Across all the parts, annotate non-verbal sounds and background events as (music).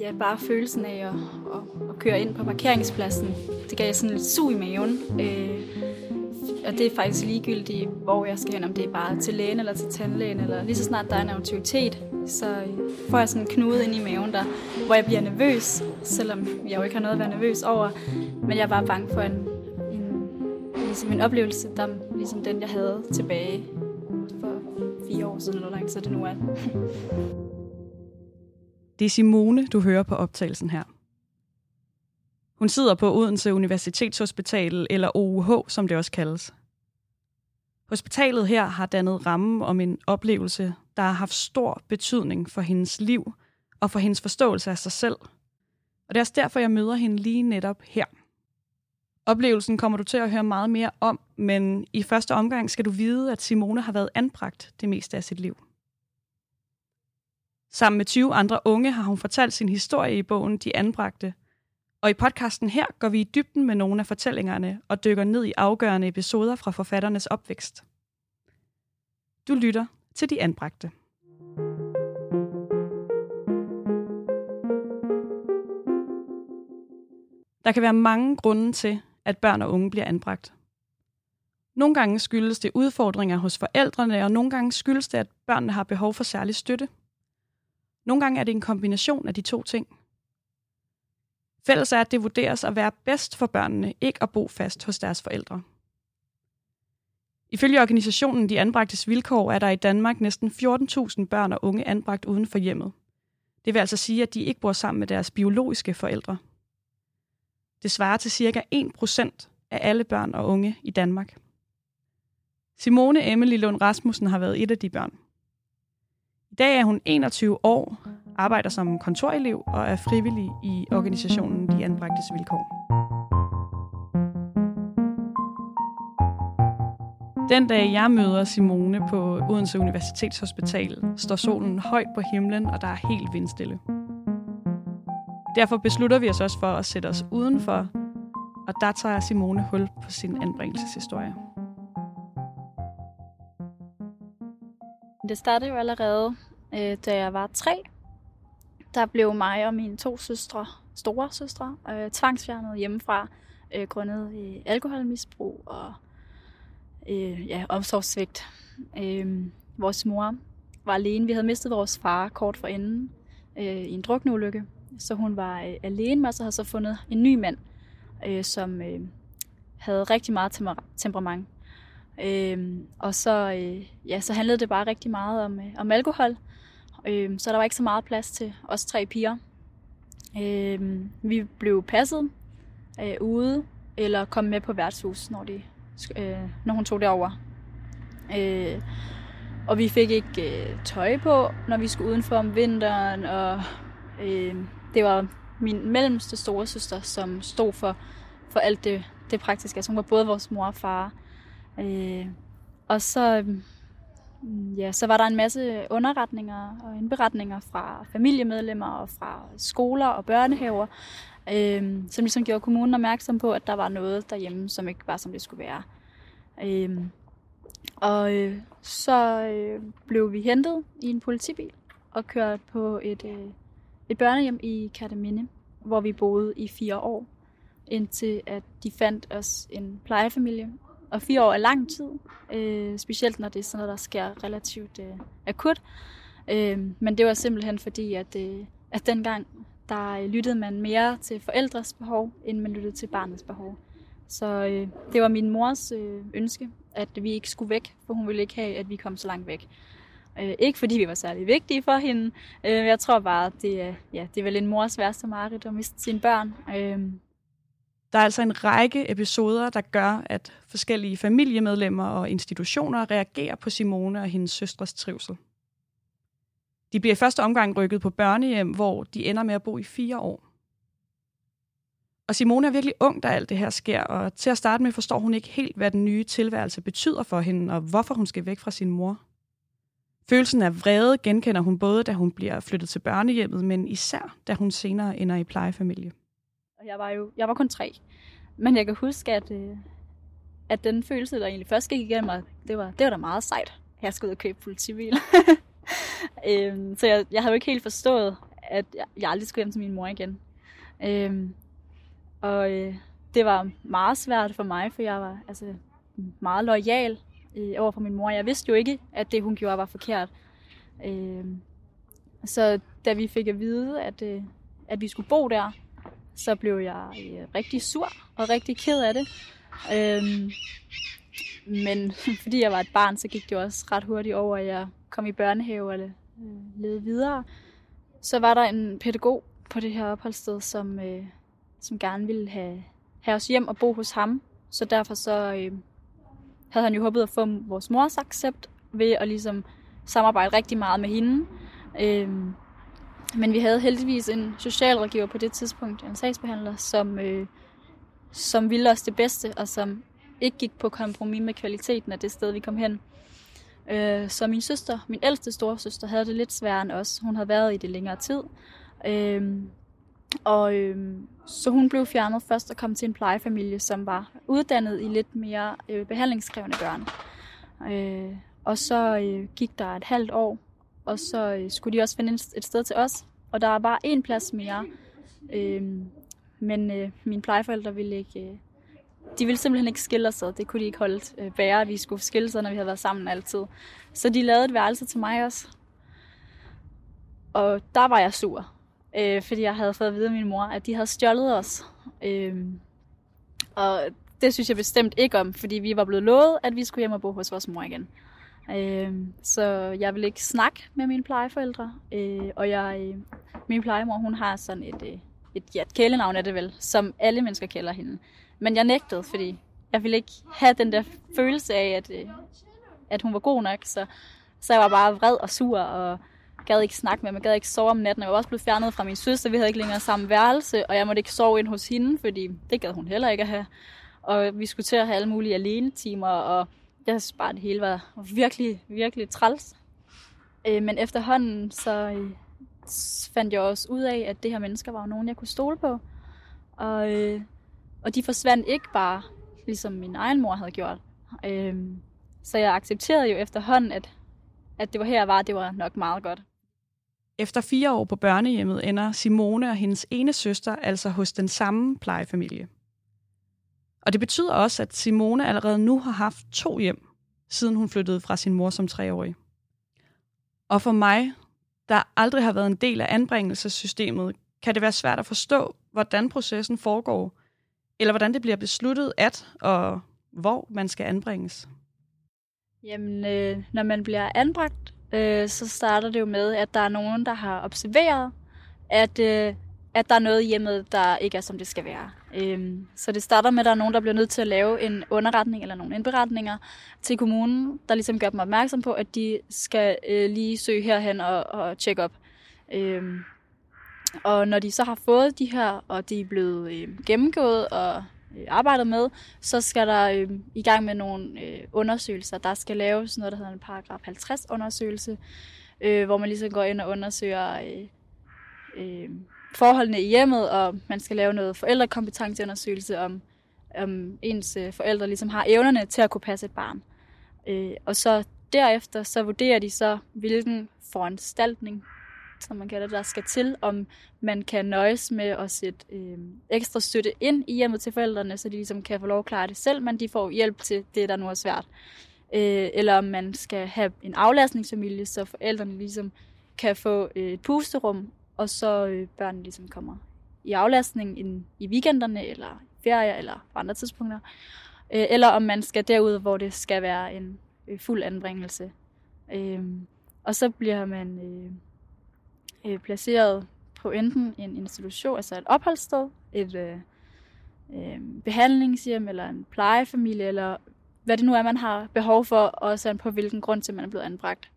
Ja, bare følelsen af at, at, at køre ind på parkeringspladsen, det gav sådan lidt sug i maven. Øh, og det er faktisk ligegyldigt, hvor jeg skal hen, om det er bare til lægen eller til tandlægen, eller lige så snart der er en autoritet, så øh, får jeg sådan en knude ind i maven, der, hvor jeg bliver nervøs, selvom jeg jo ikke har noget at være nervøs over. Men jeg er bare bange for en, en, ligesom en oplevelse, der ligesom den, jeg havde tilbage for fire år siden, eller hvor lang tid det nu er. (laughs) Det er Simone, du hører på optagelsen her. Hun sidder på Odense Universitetshospital, eller OUH, som det også kaldes. Hospitalet her har dannet rammen om en oplevelse, der har haft stor betydning for hendes liv og for hendes forståelse af sig selv. Og det er også derfor, jeg møder hende lige netop her. Oplevelsen kommer du til at høre meget mere om, men i første omgang skal du vide, at Simone har været anbragt det meste af sit liv. Sammen med 20 andre unge har hun fortalt sin historie i bogen De Anbragte. Og i podcasten her går vi i dybden med nogle af fortællingerne og dykker ned i afgørende episoder fra forfatternes opvækst. Du lytter til De Anbragte. Der kan være mange grunde til, at børn og unge bliver anbragt. Nogle gange skyldes det udfordringer hos forældrene, og nogle gange skyldes det, at børnene har behov for særlig støtte – nogle gange er det en kombination af de to ting. Fælles er, at det vurderes at være bedst for børnene ikke at bo fast hos deres forældre. Ifølge organisationen De Anbragtes Vilkår er der i Danmark næsten 14.000 børn og unge anbragt uden for hjemmet. Det vil altså sige, at de ikke bor sammen med deres biologiske forældre. Det svarer til ca. 1% af alle børn og unge i Danmark. Simone Emily Lund Rasmussen har været et af de børn. I dag er hun 21 år, arbejder som kontorelev og er frivillig i organisationen De Anbragtes Vilkår. Den dag jeg møder Simone på Odense Universitetshospital, står solen højt på himlen, og der er helt vindstille. Derfor beslutter vi os også for at sætte os udenfor, og der tager Simone hul på sin anbringelseshistorie. Det startede jo allerede, øh, da jeg var tre. Der blev mig og mine to søstre, store søstre, øh, tvangsfjernet hjemmefra, øh, grundet i alkoholmisbrug og øh, ja, omsorgssvigt. Øh, vores mor var alene. Vi havde mistet vores far kort for enden øh, i en drukneulykke, så hun var øh, alene, men så havde så fundet en ny mand, øh, som øh, havde rigtig meget temperament. Øhm, og så, øh, ja, så handlede det bare rigtig meget om, øh, om alkohol. Øhm, så der var ikke så meget plads til os tre piger. Øhm, vi blev passet øh, ude, eller kom med på værtshus, når, de, øh, når hun tog derover. Øh, og vi fik ikke øh, tøj på, når vi skulle udenfor om vinteren. Og øh, det var min mellemste store søster, som stod for, for alt det, det praktiske. Altså hun var både vores mor og far. Øh, Øh, og så, mm, ja, så var der en masse underretninger og indberetninger fra familiemedlemmer og fra skoler og børnehaver, øh, som ligesom gjorde kommunen opmærksom på, at der var noget derhjemme, som ikke var, som det skulle være. Øh, og øh, så øh, blev vi hentet i en politibil og kørt på et, øh, et børnehjem i Kærteminde, hvor vi boede i fire år, indtil at de fandt os en plejefamilie, og fire år er lang tid, øh, specielt når det er sådan noget, der sker relativt øh, akut. Øh, men det var simpelthen fordi, at, øh, at dengang, der øh, lyttede man mere til forældres behov, end man lyttede til barnets behov. Så øh, det var min mors øh, ønske, at vi ikke skulle væk, for hun ville ikke have, at vi kom så langt væk. Øh, ikke fordi vi var særlig vigtige for hende. Øh, jeg tror bare, at det, ja, det er vel en mors værste mareridt at miste sine børn. Øh, der er altså en række episoder, der gør, at forskellige familiemedlemmer og institutioner reagerer på Simone og hendes søstres trivsel. De bliver i første omgang rykket på børnehjem, hvor de ender med at bo i fire år. Og Simone er virkelig ung, da alt det her sker, og til at starte med forstår hun ikke helt, hvad den nye tilværelse betyder for hende, og hvorfor hun skal væk fra sin mor. Følelsen af vrede genkender hun både, da hun bliver flyttet til børnehjemmet, men især, da hun senere ender i plejefamilie. Og jeg var jo jeg var kun tre. Men jeg kan huske, at, øh, at den følelse, der egentlig først gik igennem mig, det var, det var da meget sejt. Jeg skulle ud og købe politibil. (laughs) øhm, så jeg, jeg havde jo ikke helt forstået, at jeg aldrig skulle hjem til min mor igen. Øhm, og øh, det var meget svært for mig, for jeg var altså, meget lojal øh, over for min mor. Jeg vidste jo ikke, at det, hun gjorde, var forkert. Øh, så da vi fik at vide, at, øh, at vi skulle bo der, så blev jeg øh, rigtig sur og rigtig ked af det. Øhm, men (laughs) fordi jeg var et barn, så gik det også ret hurtigt over, at jeg kom i børnehave eller øh, levede videre. Så var der en pædagog på det her opholdssted, som, øh, som gerne ville have, have os hjem og bo hos ham. Så derfor så øh, havde han jo håbet at få vores mors accept ved at ligesom samarbejde rigtig meget med hende. Øh, men vi havde heldigvis en socialrådgiver på det tidspunkt, en sagsbehandler, som, øh, som ville os det bedste, og som ikke gik på kompromis med kvaliteten af det sted, vi kom hen. Øh, så min søster, min ældste storesøster, havde det lidt sværere end os. Hun havde været i det længere tid. Øh, og øh, så hun blev fjernet først og kom til en plejefamilie, som var uddannet i lidt mere øh, behandlingskrævende børn. Øh, og så øh, gik der et halvt år, og så øh, skulle de også finde et sted til os. Og der var bare én plads mere. Øhm, men øh, mine plejeforældre ville ikke... Øh, de ville simpelthen ikke skille os ad. Det kunne de ikke holde øh, bære, vi skulle skille sig, når vi havde været sammen altid. Så de lavede et værelse til mig også. Og der var jeg sur øh, fordi jeg havde fået at vide af min mor, at de havde stjålet os. Øh, og det synes jeg bestemt ikke om, fordi vi var blevet lovet, at vi skulle hjem og bo hos vores mor igen. Øh, så jeg vil ikke snakke med mine plejeforældre, øh, og jeg, øh, min plejemor, hun har sådan et, øh, et, ja, et kælenavn er det vel, som alle mennesker kalder hende. Men jeg nægtede, fordi jeg ville ikke have den der følelse af, at, øh, at hun var god nok, så, så jeg var bare vred og sur, og gad ikke snakke med mig, gad ikke sove om natten. Jeg var også blevet fjernet fra min søster, vi havde ikke længere samme værelse, og jeg måtte ikke sove ind hos hende, fordi det gad hun heller ikke at have. Og vi skulle til at have alle mulige alene timer, og jeg synes bare, det hele var virkelig, virkelig træls. Øh, men efterhånden, så øh, fandt jeg også ud af, at det her mennesker var nogen, jeg kunne stole på. Og, øh, og de forsvandt ikke bare, ligesom min egen mor havde gjort. Øh, så jeg accepterede jo efterhånden, at, at det var her, jeg var, det var nok meget godt. Efter fire år på børnehjemmet ender Simone og hendes ene søster altså hos den samme plejefamilie. Og det betyder også, at Simone allerede nu har haft to hjem, siden hun flyttede fra sin mor som treårig. Og for mig, der aldrig har været en del af anbringelsessystemet, kan det være svært at forstå, hvordan processen foregår, eller hvordan det bliver besluttet at og hvor man skal anbringes. Jamen, øh, når man bliver anbragt, øh, så starter det jo med, at der er nogen, der har observeret, at, øh, at der er noget hjemme, hjemmet, der ikke er, som det skal være. Øhm, så det starter med, at der er nogen, der bliver nødt til at lave en underretning eller nogle indberetninger til kommunen, der ligesom gør dem opmærksom på, at de skal øh, lige søge herhen og, og tjekke op. Øhm, og når de så har fået de her, og de er blevet øh, gennemgået og øh, arbejdet med, så skal der øh, i gang med nogle øh, undersøgelser. Der skal laves noget, der hedder en paragraf 50 undersøgelse, øh, hvor man ligesom går ind og undersøger øh, øh, forholdene i hjemmet, og man skal lave noget forældrekompetenceundersøgelse om, om ens øh, forældre ligesom har evnerne til at kunne passe et barn. Øh, og så derefter så vurderer de så, hvilken foranstaltning som man kalder det, der skal til, om man kan nøjes med at sætte øh, ekstra støtte ind i hjemmet til forældrene, så de ligesom kan få lov at klare det selv, men de får hjælp til det, der nu er svært. Øh, eller om man skal have en aflastningsfamilie, så forældrene ligesom kan få øh, et pusterum, og så øh, børnene ligesom kommer i aflastning i, i weekenderne, eller ferier, eller på andre tidspunkter. Øh, eller om man skal derud, hvor det skal være en øh, fuld anbringelse. Øh, og så bliver man øh, øh, placeret på enten en institution, altså et opholdssted, et øh, øh, behandlingshjem eller en plejefamilie, eller hvad det nu er, man har behov for, og så på hvilken grund til man er blevet anbragt.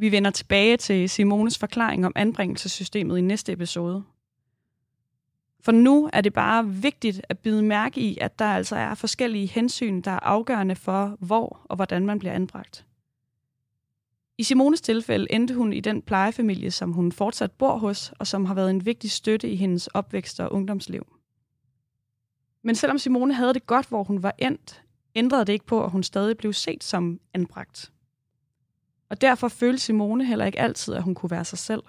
Vi vender tilbage til Simones forklaring om anbringelsessystemet i næste episode. For nu er det bare vigtigt at bide mærke i, at der altså er forskellige hensyn, der er afgørende for, hvor og hvordan man bliver anbragt. I Simones tilfælde endte hun i den plejefamilie, som hun fortsat bor hos, og som har været en vigtig støtte i hendes opvækst og ungdomsliv. Men selvom Simone havde det godt, hvor hun var endt, ændrede det ikke på, at hun stadig blev set som anbragt. Og derfor følte Simone heller ikke altid, at hun kunne være sig selv.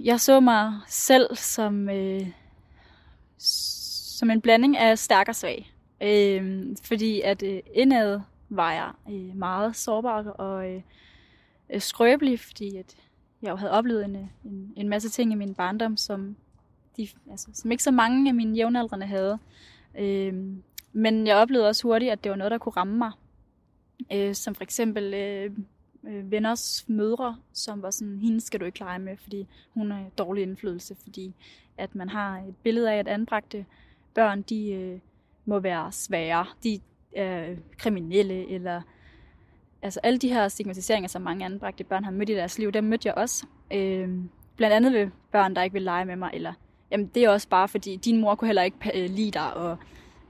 jeg så mig selv som, øh, som en blanding af stærk og svag. Øh, fordi at øh, indad var jeg øh, meget sårbar og øh, øh skrøbelig, fordi at jeg jo havde oplevet en, øh, en, en masse ting i min barndom, som, de, altså, som ikke så mange af mine jævnaldrende havde. Øh, men jeg oplevede også hurtigt, at det var noget, der kunne ramme mig. Øh, som for eksempel øh, øh, venners mødre, som var sådan, hende skal du ikke lege med, fordi hun er dårlig indflydelse, fordi at man har et billede af, at anbragte børn, de øh, må være svære, de er kriminelle, eller altså alle de her stigmatiseringer, som mange anbragte børn har mødt i deres liv, dem mødte jeg også. Øh, blandt andet ved børn, der ikke vil lege med mig, eller jamen det er også bare fordi, din mor kunne heller ikke øh, lide dig, og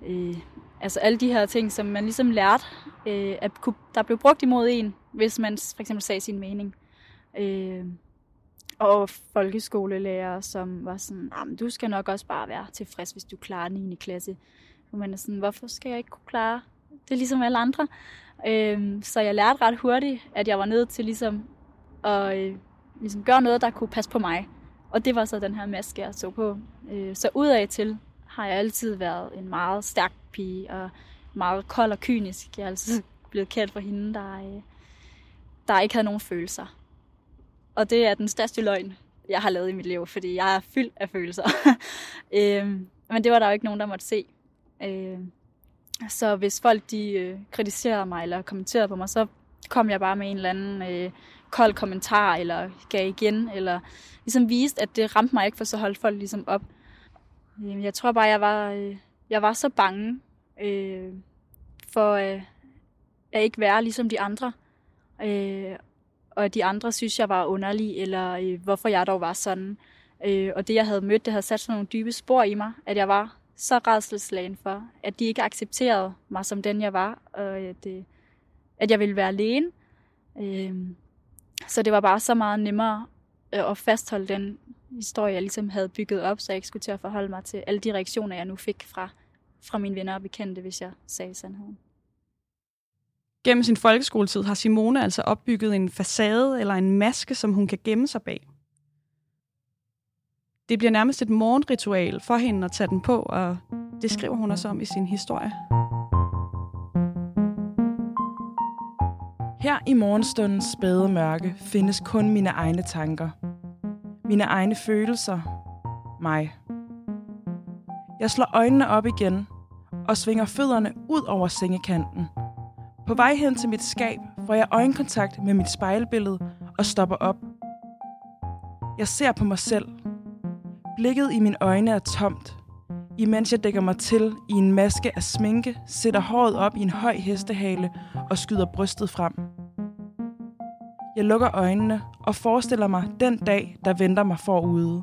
øh, altså alle de her ting, som man ligesom lærte, øh, at der blev brugt imod en, hvis man for eksempel sagde sin mening. Øh, og folkeskolelærer, som var sådan, du skal nok også bare være tilfreds, hvis du klarer 9. klasse. Og man er sådan, hvorfor skal jeg ikke kunne klare det er ligesom alle andre? Øh, så jeg lærte ret hurtigt, at jeg var nødt til ligesom at øh, ligesom gøre noget, der kunne passe på mig. Og det var så den her maske, jeg så på. Øh, så udad til har jeg altid været en meget stærk pige, og meget kold og kynisk. Jeg er altid (laughs) blevet kaldt for hende, der, øh, der ikke havde nogen følelser. Og det er den største løgn, jeg har lavet i mit liv, fordi jeg er fyldt af følelser. (laughs) øh, men det var der jo ikke nogen, der måtte se. Øh, så hvis folk de øh, kritiserer mig eller kommenterer på mig, så kom jeg bare med en eller anden øh, kold kommentar, eller gav igen, eller ligesom viste, at det ramte mig ikke, for så holdt folk ligesom op. Øhm, jeg tror bare, jeg var, øh, jeg var så bange øh, for øh, at ikke være ligesom de andre. Øh, og at de andre synes, jeg var underlig, eller øh, hvorfor jeg dog var sådan. Øh, og det, jeg havde mødt, det havde sat sådan nogle dybe spor i mig, at jeg var så redselslagen for, at de ikke accepterede mig som den, jeg var, og at, øh, at jeg ville være alene. Øh, så det var bare så meget nemmere øh, at fastholde den historie, jeg ligesom havde bygget op, så jeg ikke skulle til at forholde mig til alle de reaktioner, jeg nu fik fra, fra mine venner og bekendte, hvis jeg sagde sandheden. Gennem sin folkeskoletid har Simone altså opbygget en facade eller en maske, som hun kan gemme sig bag. Det bliver nærmest et morgenritual for hende at tage den på, og det skriver hun også om i sin historie. Her i morgenstundens spæde mørke findes kun mine egne tanker. Mine egne følelser. Mig. Jeg slår øjnene op igen og svinger fødderne ud over sengekanten. På vej hen til mit skab får jeg øjenkontakt med mit spejlbillede og stopper op. Jeg ser på mig selv. Blikket i mine øjne er tomt, imens jeg dækker mig til i en maske af sminke, sætter håret op i en høj hestehale og skyder brystet frem. Jeg lukker øjnene og forestiller mig den dag, der venter mig forude.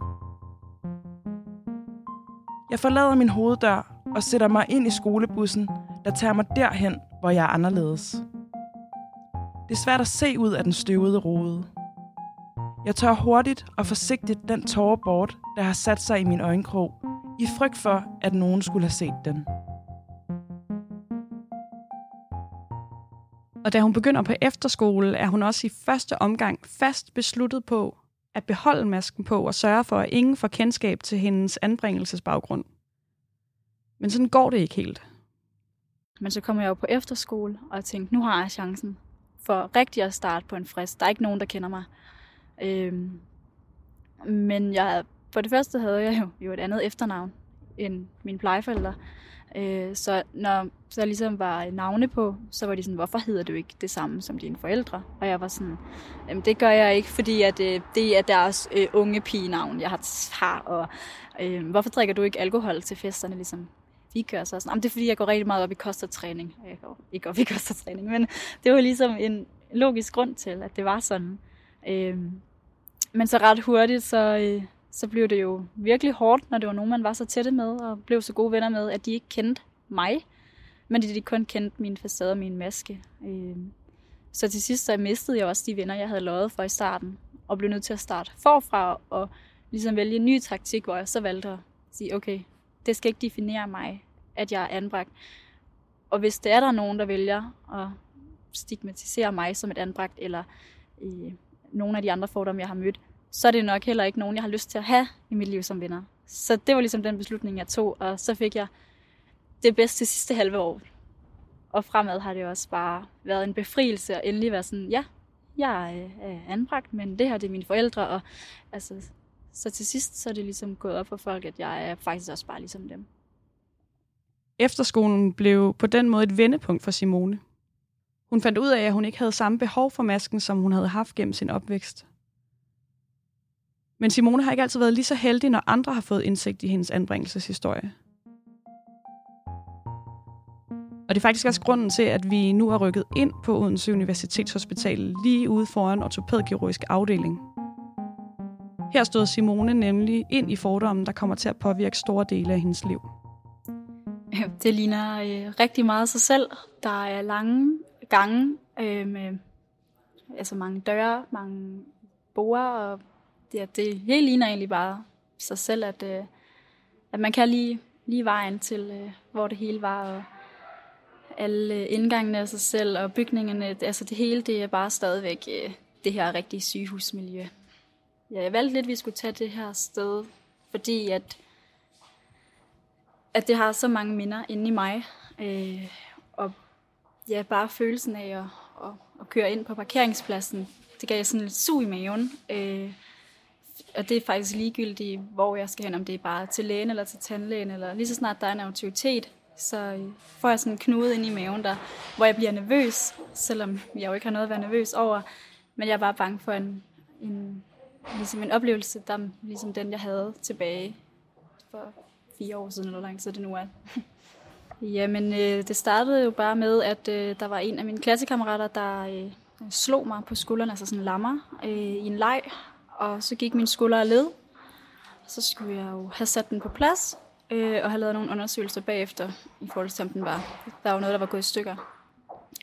Jeg forlader min hoveddør og sætter mig ind i skolebussen, der tager mig derhen, hvor jeg er anderledes. Det er svært at se ud af den støvede rode. Jeg tør hurtigt og forsigtigt den tårer bort, der har sat sig i min øjenkrog, i frygt for, at nogen skulle have set den. Og da hun begynder på efterskole, er hun også i første omgang fast besluttet på at beholde masken på og sørge for, at ingen får kendskab til hendes anbringelsesbaggrund. Men sådan går det ikke helt. Men så kommer jeg jo på efterskole og tænkte, nu har jeg chancen for rigtig at starte på en frist. Der er ikke nogen, der kender mig. Øhm, men jeg, for det første havde jeg jo, jo et andet efternavn end mine plejeforældre. Øh, så når der ligesom var navne på, så var de sådan, hvorfor hedder du ikke det samme som dine forældre? Og jeg var sådan, jamen det gør jeg ikke, fordi at, øh, det er deres øh, unge pigenavn, jeg har. Og øh, hvorfor drikker du ikke alkohol til festerne, ligesom vi gør så? Sådan, jamen det er fordi, jeg går rigtig meget op i kostertræning. Jeg øh, går ikke op i (laughs) kostertræning, men det var ligesom en logisk grund til, at det var sådan. Øh, men så ret hurtigt, så, øh, så blev det jo virkelig hårdt, når det var nogen, man var så tætte med, og blev så gode venner med, at de ikke kendte mig, men de, de kun kendte min facade og min maske. Øh, så til sidst så mistede jeg også de venner, jeg havde lovet for i starten, og blev nødt til at starte forfra og ligesom vælge en ny taktik, hvor jeg så valgte at sige, okay, det skal ikke definere mig, at jeg er anbragt. Og hvis det er der nogen, der vælger at stigmatisere mig som et anbragt, eller øh, i nogle af de andre fordomme, jeg har mødt, så er det nok heller ikke nogen, jeg har lyst til at have i mit liv som venner. Så det var ligesom den beslutning, jeg tog, og så fik jeg det bedste sidste halve år. Og fremad har det også bare været en befrielse, og endelig være sådan, ja, jeg er anbragt, men det her det er mine forældre, og altså, så til sidst så er det ligesom gået op for folk, at jeg er faktisk også bare ligesom dem. Efterskolen blev på den måde et vendepunkt for Simone. Hun fandt ud af, at hun ikke havde samme behov for masken, som hun havde haft gennem sin opvækst. Men Simone har ikke altid været lige så heldig, når andre har fået indsigt i hendes anbringelseshistorie. Og det er faktisk også grunden til, at vi nu er rykket ind på Odense Universitetshospital lige ude foran ortopædkirurgisk afdeling. Her stod Simone nemlig ind i fordommen, der kommer til at påvirke store dele af hendes liv. Det ligner øh, rigtig meget sig selv. Der er lange gange øh, med altså mange døre, mange borer, og ja, det hele ligner egentlig bare sig selv, at, øh, at man kan lige, lige vejen til, øh, hvor det hele var, og alle indgangene af sig selv, og bygningerne, altså det hele, det er bare stadigvæk øh, det her rigtige sygehusmiljø. Ja, jeg valgte lidt, at vi skulle tage det her sted, fordi at, at det har så mange minder inde i mig, øh, og ja, bare følelsen af at, at, at køre ind på parkeringspladsen, det gav sådan lidt sug i maven. Øh, og det er faktisk ligegyldigt, hvor jeg skal hen, om det er bare til lægen eller til tandlægen, eller lige så snart der er en autoritet, så øh, får jeg sådan en knude ind i maven, der, hvor jeg bliver nervøs, selvom jeg jo ikke har noget at være nervøs over. Men jeg er bare bange for en, en, ligesom en oplevelse, der ligesom den, jeg havde tilbage for fire år siden, eller hvor lang tid det nu er. (laughs) Jamen, øh, det startede jo bare med, at øh, der var en af mine klassekammerater, der øh, slog mig på skulderen, altså sådan lammer, øh, i en leg, og så gik min skulder af led. Så skulle jeg jo have sat den på plads, øh, og have lavet nogle undersøgelser bagefter, i forhold til, om den var. Der var noget, der var gået i stykker.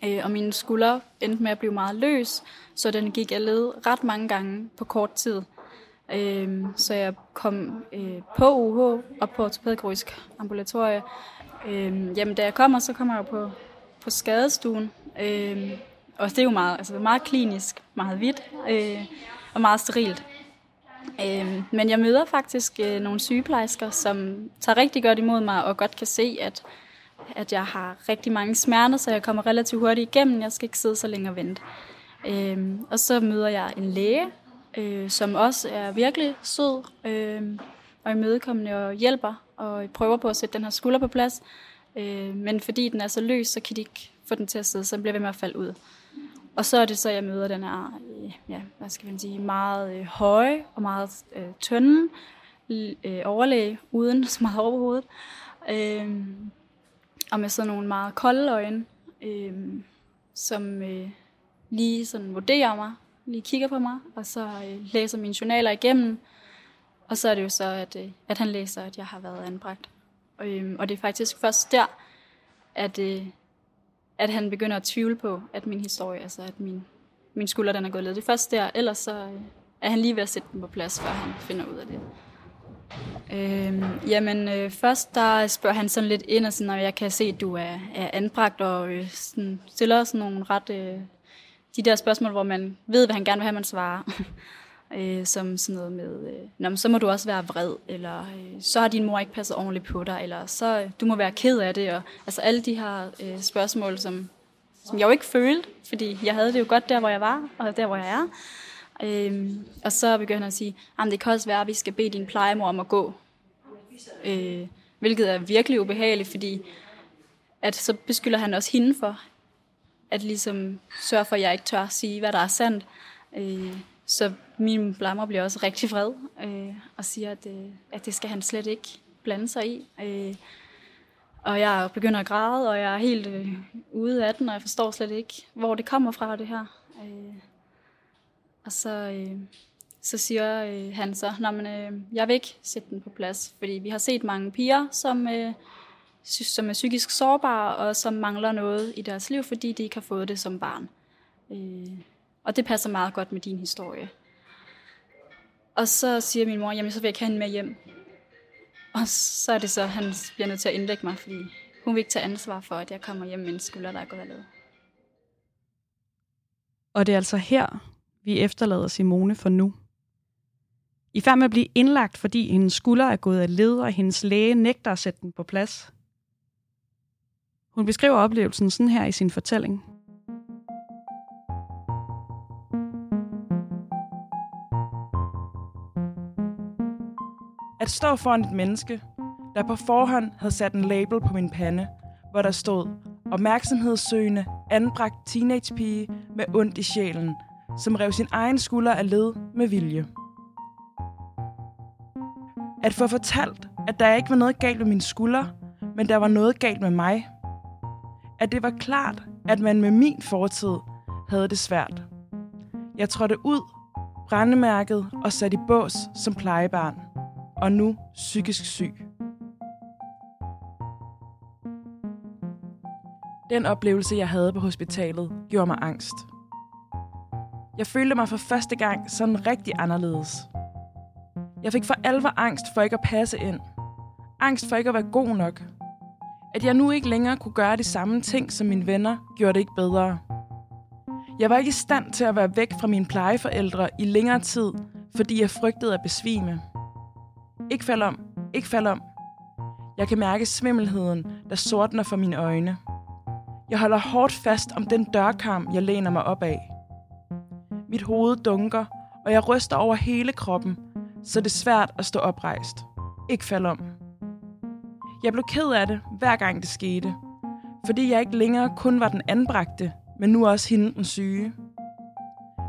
Øh, og min skulder endte med at blive meget løs, så den gik af led ret mange gange på kort tid. Øh, så jeg kom øh, på UH og på ortopædkirurgisk ambulatorie. Øh, jamen, da jeg kommer, så kommer jeg på, på skadestuen. Øh, og det er jo meget, altså meget klinisk, meget hvidt øh, og meget sterilt. Øh, men jeg møder faktisk øh, nogle sygeplejersker, som tager rigtig godt imod mig og godt kan se, at, at jeg har rigtig mange smerter, så jeg kommer relativt hurtigt igennem. Jeg skal ikke sidde så længe og vente. Øh, og så møder jeg en læge, øh, som også er virkelig sød øh, og imødekommende og hjælper og prøver på at sætte den her skulder på plads. Øh, men fordi den er så løs, så kan de ikke få den til at sidde, så den bliver ved med at falde ud. Og så er det så, jeg møder den her, øh, ja, hvad skal man sige, meget øh, høje og meget øh, tynde øh, overlæge, uden (laughs) så meget overhovedet. Øh, og med sådan nogle meget kolde øjne, øh, som øh, lige sådan vurderer mig, lige kigger på mig, og så øh, læser mine journaler igennem. Og så er det jo så, at, øh, at han læser, at jeg har været anbragt. Og, øh, og det er faktisk først der, at, øh, at han begynder at tvivle på, at min historie, altså at min, min skulder den er gået led. Det først der, ellers så øh, er han lige ved at sætte den på plads, før han finder ud af det. Øhm, jamen, øh, først der spørger han sådan lidt ind, og sådan, når jeg kan se, at du er, er anbragt, og øh, sådan, stiller sådan nogle ret... Øh, de der spørgsmål, hvor man ved, hvad han gerne vil have, man svarer. (laughs) øh, som sådan noget med, øh, Nå, men så må du også være vred, eller øh, så har din mor ikke passet ordentligt på dig, eller så øh, du må være ked af det, og altså alle de her øh, spørgsmål, som, som jeg jo ikke følte, fordi jeg havde det jo godt der, hvor jeg var, og der, hvor jeg er. Øh, og så begynder han at sige, at det kan også være, at vi skal bede din plejemor om at gå. Øh, hvilket er virkelig ubehageligt, fordi at så beskylder han også hende for, at ligesom sørge for, at jeg ikke tør sige, hvad der er sandt. Øh, så min blammer bliver også rigtig vred øh, og siger, at, øh, at det skal han slet ikke blande sig i. Øh, og jeg begynder at græde, og jeg er helt øh, ude af den, og jeg forstår slet ikke, hvor det kommer fra, det her. Øh, og så, øh, så siger øh, han så, men øh, jeg vil ikke sætte den på plads, fordi vi har set mange piger, som, øh, som er psykisk sårbare, og som mangler noget i deres liv, fordi de ikke har fået det som barn. Øh, og det passer meget godt med din historie. Og så siger min mor, jamen så vil jeg ikke have hende med hjem. Og så er det så, han bliver nødt til at indlægge mig, fordi hun vil ikke tage ansvar for, at jeg kommer hjem med en skulder, der er gået af led. Og det er altså her, vi efterlader Simone for nu. I færd med at blive indlagt, fordi hendes skulder er gået af led, og hendes læge nægter at sætte den på plads. Hun beskriver oplevelsen sådan her i sin fortælling. At stå foran et menneske, der på forhånd havde sat en label på min pande, hvor der stod opmærksomhedssøgende, anbragt teenagepige med ondt i sjælen, som rev sin egen skulder af led med vilje. At få fortalt, at der ikke var noget galt med min skulder, men der var noget galt med mig. At det var klart, at man med min fortid havde det svært. Jeg trådte ud, brændemærket og sat i bås som plejebarn, og nu psykisk syg. Den oplevelse, jeg havde på hospitalet, gjorde mig angst. Jeg følte mig for første gang sådan rigtig anderledes. Jeg fik for alvor angst for ikke at passe ind. Angst for ikke at være god nok. At jeg nu ikke længere kunne gøre de samme ting som mine venner, gjorde det ikke bedre. Jeg var ikke i stand til at være væk fra mine plejeforældre i længere tid, fordi jeg frygtede at besvime. Ikke fald om, ikke fald om. Jeg kan mærke svimmelheden, der sortner for mine øjne. Jeg holder hårdt fast om den dørkarm, jeg læner mig op af. Mit hoved dunker, og jeg ryster over hele kroppen, så det er svært at stå oprejst. Ikke falde om. Jeg blev ked af det, hver gang det skete. Fordi jeg ikke længere kun var den anbragte, men nu også hende den syge.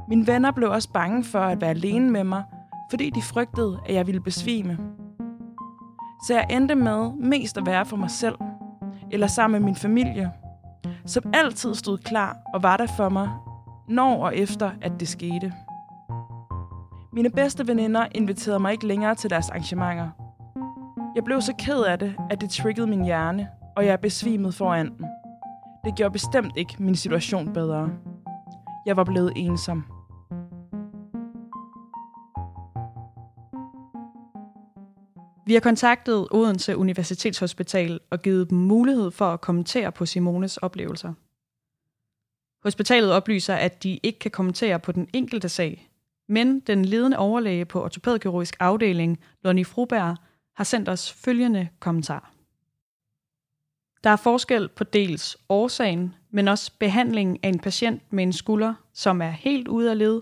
Mine venner blev også bange for at være alene med mig, fordi de frygtede, at jeg ville besvime. Så jeg endte med mest at være for mig selv, eller sammen med min familie, som altid stod klar og var der for mig, når og efter, at det skete. Mine bedste veninder inviterede mig ikke længere til deres arrangementer. Jeg blev så ked af det, at det triggede min hjerne, og jeg besvimede foran den. Det gjorde bestemt ikke min situation bedre. Jeg var blevet ensom. Vi har kontaktet Odense Universitetshospital og givet dem mulighed for at kommentere på Simones oplevelser. Hospitalet oplyser, at de ikke kan kommentere på den enkelte sag, men den ledende overlæge på ortopædkirurgisk afdeling, Lonnie Fruberg, har sendt os følgende kommentar. Der er forskel på dels årsagen, men også behandlingen af en patient med en skulder, som er helt ude af led,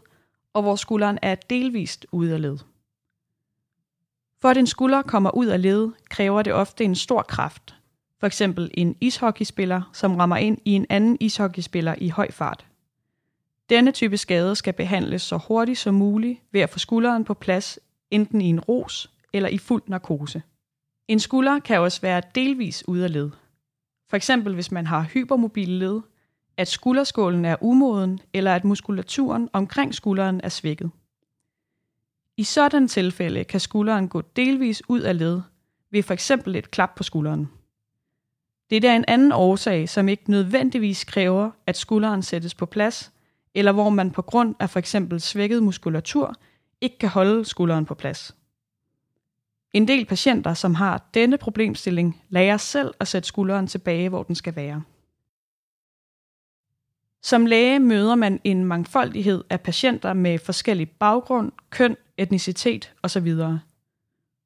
og hvor skulderen er delvist ude af led. For at en skulder kommer ud af led, kræver det ofte en stor kraft. For eksempel en ishockeyspiller, som rammer ind i en anden ishockeyspiller i høj fart. Denne type skade skal behandles så hurtigt som muligt ved at få skulderen på plads, enten i en ros eller i fuld narkose. En skulder kan også være delvis ude af led. For eksempel hvis man har hypermobile led, at skulderskålen er umoden, eller at muskulaturen omkring skulderen er svækket. I sådan tilfælde kan skulderen gå delvis ud af led ved for eksempel et klap på skulderen. Det er en anden årsag, som ikke nødvendigvis kræver, at skulderen sættes på plads, eller hvor man på grund af for eksempel svækket muskulatur ikke kan holde skulderen på plads. En del patienter, som har denne problemstilling, lærer selv at sætte skulderen tilbage, hvor den skal være. Som læge møder man en mangfoldighed af patienter med forskellig baggrund, køn, etnicitet osv.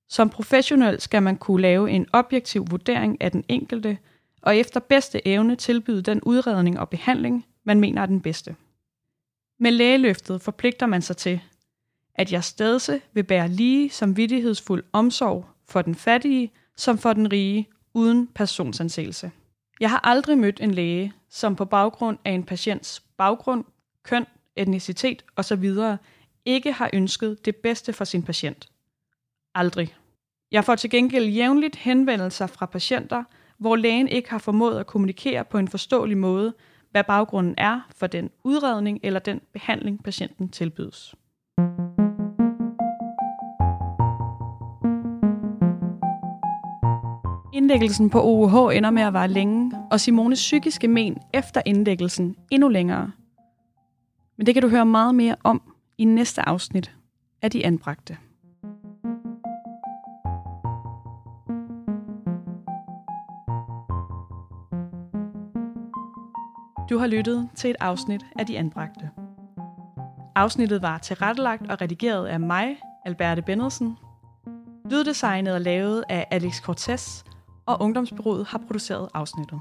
Som professionel skal man kunne lave en objektiv vurdering af den enkelte, og efter bedste evne tilbyde den udredning og behandling, man mener er den bedste. Med lægeløftet forpligter man sig til, at jeg stedse vil bære lige som vidtighedsfuld omsorg for den fattige som for den rige, uden personsansættelse. Jeg har aldrig mødt en læge, som på baggrund af en patients baggrund, køn, etnicitet osv ikke har ønsket det bedste for sin patient. Aldrig. Jeg får til gengæld jævnligt henvendelser fra patienter, hvor lægen ikke har formået at kommunikere på en forståelig måde, hvad baggrunden er for den udredning eller den behandling, patienten tilbydes. Indlæggelsen på OUH ender med at vare længe, og Simones psykiske men efter indlæggelsen endnu længere. Men det kan du høre meget mere om i næste afsnit af De Anbragte. Du har lyttet til et afsnit af De Anbragte. Afsnittet var tilrettelagt og redigeret af mig, Alberte Bennedsen. Lyddesignet er lavet af Alex Cortez, og Ungdomsbyrået har produceret afsnittet.